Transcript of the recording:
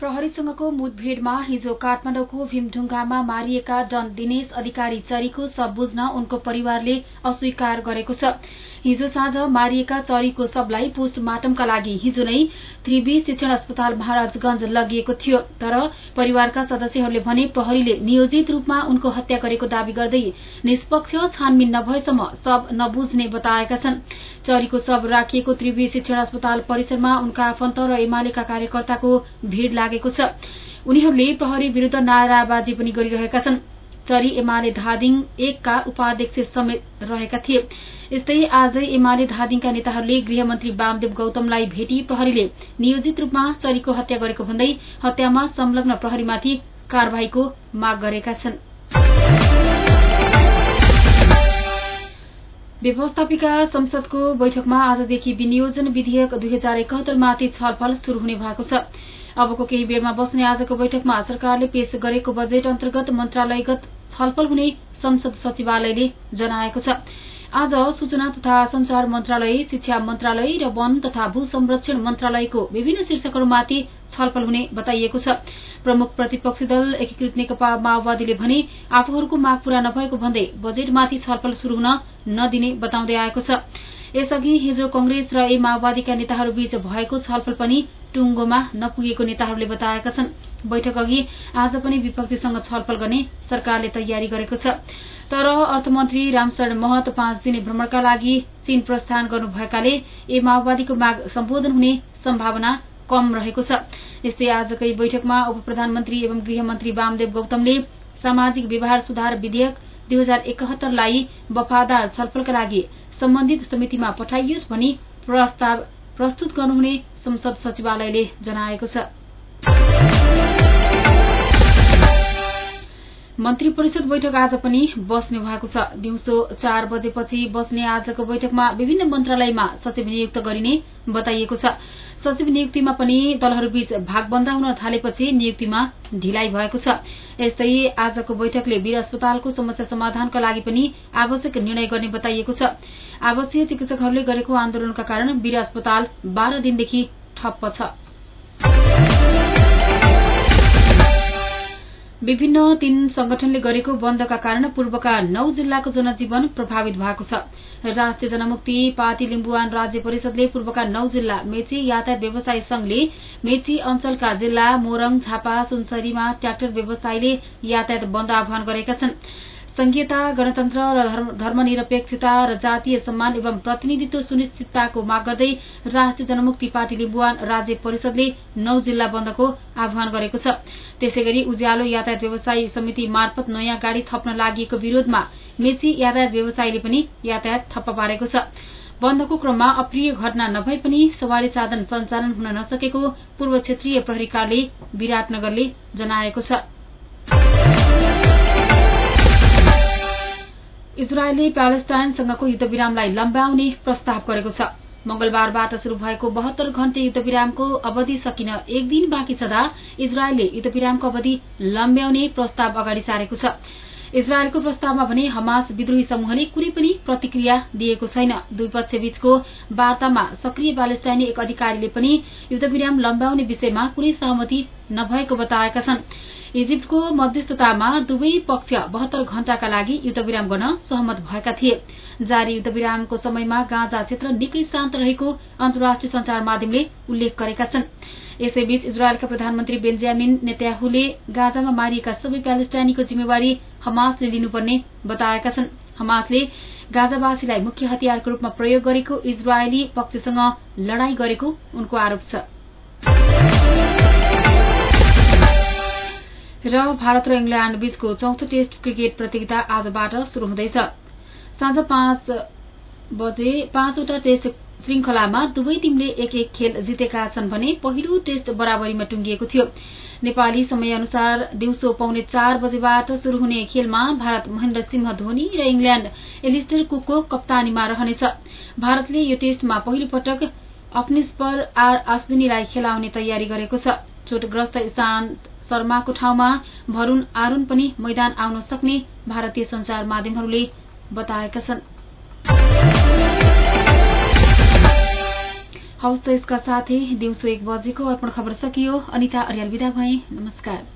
प्रहरीसँगको मुठभेड़मा हिजो काठमाडौँको भीमढुङ्गामा मारिएका डन दिनेश अधिकारी चरीको शव बुझ्न उनको परिवारले अस्वीकार गरेको छ। हिजो साँझ मारिएका चरीको शवलाई पोस्टमार्टमका लागि हिजो नै त्रिवी शिक्षण अस्पताल महाराजगंज लगिएको थियो। तर परिवारका सदस्यहरूले भने प्रहरीले नियोजित रूपमा उनको हत्या गरेको दावी गर्दै निष्पक्ष छानबिन नभएसम्म शव नबुझ्ने बताएका छन्। चरीको शव राखिएको त्रिवी शिक्षण अस्पताल परिसरमा उनका आफन्त र एमालेका कार्यकर्ताको भीड़ लागेको छ। उनीहरूले प्रहरी विरूद्ध नाराबाजी पनि गरिरहेका छन्। चरी एमाले धादिङ एकका उपाध्यक्ष समेत रहेका थिए। यस्तै आजै एमाले धादिङका नेताहरूले गृहमन्त्री वामदेव गौतमलाई भेटी प्रहरीले नियोजित रूपमा चरीको हत्या गरेको भन्दै हत्यामा संलग्न प्रहरीमाथि कार्यवाहीको माग गरेका छन्। व्यवस्थापिका संसदको बैठकमा आजदेखि विनियोजन विधेयक दुई हजार एकहत्तरमाथि छलफल शुरू हुने भएको छ। अबको केही बेरमा बस्ने आजको बैठकमा सरकारले पेश गरेको बजेट अन्तर्गत मन्त्रालयगत छलफल हुने संसद सचिवालयले जनाएको छ। आज सूचना तथा संचार मन्त्रालय शिक्षा मन्त्रालय र वन तथा भू संरक्षण मन्त्रालयको विभिन्न शीर्षकहरूमाथि छलफल हुने बताइएको छ। प्रमुख प्रतिपक्षी दल एकीकृत नेकपा माओवादीले भने आफूहरूको माग पूरा नभएको भन्दै बजेटमाथि छलफल शुरू हुन नदिने बताउँदै आएको छ। यसअघि हिजो कंग्रेस र ए माओवादीका नेताहरूबीच भएको छलफल पनि टुङ्गोमा नपुगेको नेताहरूले बताएका छन्। बैठक अघि आज पनि विपक्षीसँग छलफल गर्ने सरकारले तयारी गरेको छ। तर अर्थमन्त्री रामशरण महत पाँच दिने भ्रमणका लागि चीन प्रस्थान गर्नुभएकाले ए माओवादीको माग सम्बोधन हुने सम्भावना कम रहेको छ। यस्तै आजकै बैठकमा उप प्रधानमन्त्री एवं गृहमन्त्री वामदेव गौतमले सामाजिक व्यवहार सुधार विधेयक दुई हजार एकहत्तरलाई वफादार छलफलका लागि सम्बन्धित समितिमा पठाइयोस् भनी प्रस्ताव प्रस्तुत गर्नुहुने संसद सचिवालयले जनाएको छ। मन्त्री परिषद बैठक आज पनि बस्ने भएको छ। दिउँसो चार बजेपछि बस्ने आजको बैठकमा विभिन्न मन्त्रालयमा सचिव नियुक्त गरिने बताइएको छ। सचिव नियुक्तिमा पनि दलहरूबीच भागबन्दा हुन थालेपछि नियुक्तिमा ढिलाइ भएको छ। यस्तै आजको बैठकले वीर अस्पतालको समस्या समाधानका लागि पनि आवश्यक निर्णय गर्ने बताइएको छ। आवासीय चिकित्सकहरूले गरेको आन्दोलनका कारण वीर अस्पताल बाह्र दिनदेखि ठप्प छ। विभिन्न तीन संगठनले गरेको बन्दका कारण पूर्वका नौ जिल्लाको जनजीवन प्रभावित भएको छ। राष्ट्रिय जनमुक्ति पार्टी लिम्बुवान राज्य परिषदले पूर्वका नौ जिल्ला मेची यातायात व्यवसायी संघले मेची अञ्चलका जिल्ला मोरङ झापा सुनसरीमा ट्राक्टर व्यवसायीले यातायात बन्द आह्वान गरेका छन्। संघीयता गणतन्त्र र धर्मनिरपेक्षता र जातीय सम्मान एवं प्रतिनिधित्व सुनिश्चितताको माग गर्दै राष्ट्रिय जनमुक्ति पार्टी लिम्बुवान राज्य परिषदले नौ जिल्ला बन्दको आह्वान गरेको छ। त्यसै गरी उज्यालो यातायात व्यवसायी समिति मार्फत नयाँ गाड़ी थप्न लागि विरोधमा मेची यातायात व्यवसायीले पनि यातायात ठप्प पारेको छ। बन्दको क्रममा अप्रिय घटना नभए पनि सवारी साधन सञ्चालन हुन नसकेको पूर्व क्षेत्रीय प्रहरी कार्यालय विराटनगरले जनाएको छ। इजरायलले प्यालेस्टाइनसँगको युद्धविरामलाई लम्ब्याउने प्रस्ताव गरेको छ। मंगलबारबाट शुरू भएको बहत्तर घण्टे युद्धविरामको अवधि सकिन एक दिन बाँकी छँदा इजरायलले युद्धविरामको अवधि लम्ब्याउने प्रस्ताव अगाडि सारेको छ। इजरायलको प्रस्तावमा भने हमास विद्रोही समूहले कुनै पनि प्रतिक्रिया दिएको छैन। दुई पक्ष बीचको वार्तामा सक्रिय प्यालेस्टाइनी एक अधिकारीले पनि युद्धविराम लम्ब्याउने विषयमा कुनै सहमति नभएको बताएका छन्। इजिप्टको मध्यस्थतामा दुवै पक्ष बहत्तर घण्टाका लागि युद्धविराम गर्न सहमत भएका थिए। जारी युद्धविरामको समयमा गाँजा क्षेत्र निकै शान्त रहेको अन्तर्राष्ट्रिय संचार माध्यमले उल्लेख गरेका छन्। यसैबीच इजरायलका प्रधानमन्त्री बेन्जामिन नेत्याहुले गाजामा मारिएका सबै प्यालेस्टाइनीको जिम्मेवारी हमासले लिनुपर्ने बताएका छन्। हमासले गाजावासीलाई मुख्य हतियारको रूपमा प्रयोग गरेको इजरायली पक्षसँग लड़ाई गरेको उनको आरोप छ। र भारत र इंग्ल्याण्ड बीचको चौथो टेस्ट क्रिकेट प्रतियोगिता आजबाट शुरू हुँदैछ। साँझ पाँचवटा टेस्ट श्रृंखलामा दुवै टीमले एक एक खेल जितेका छन् भने पहिलो टेस्ट बराबरीमा टुंगिएको थियो। नेपाली समय अनुसार दिउँसो पाउने चार बजेबाट शुरू हुने खेलमा भारत महेन्द्र सिंह धोनी र इङ्ल्याण्ड एलिस्टर कुकको कप्तानीमा रहनेछ। भारतले यो टेस्टमा पहिलो पटक अफनिस्पर आर अश्विनीलाई खेलाउने तयारी गरेको छ। चोटग्रस्त इशान्त शर्माको ठाउँमा भरूण आरूण पनि मैदान आउन सक्ने भारतीय संचार माध्यमहरूले बताएका छन्। हवस् त यसका साथै दिउँसो एक बजेको अर्पण खबर सकियो। अनिता अर्याल विदा भए। नमस्कार।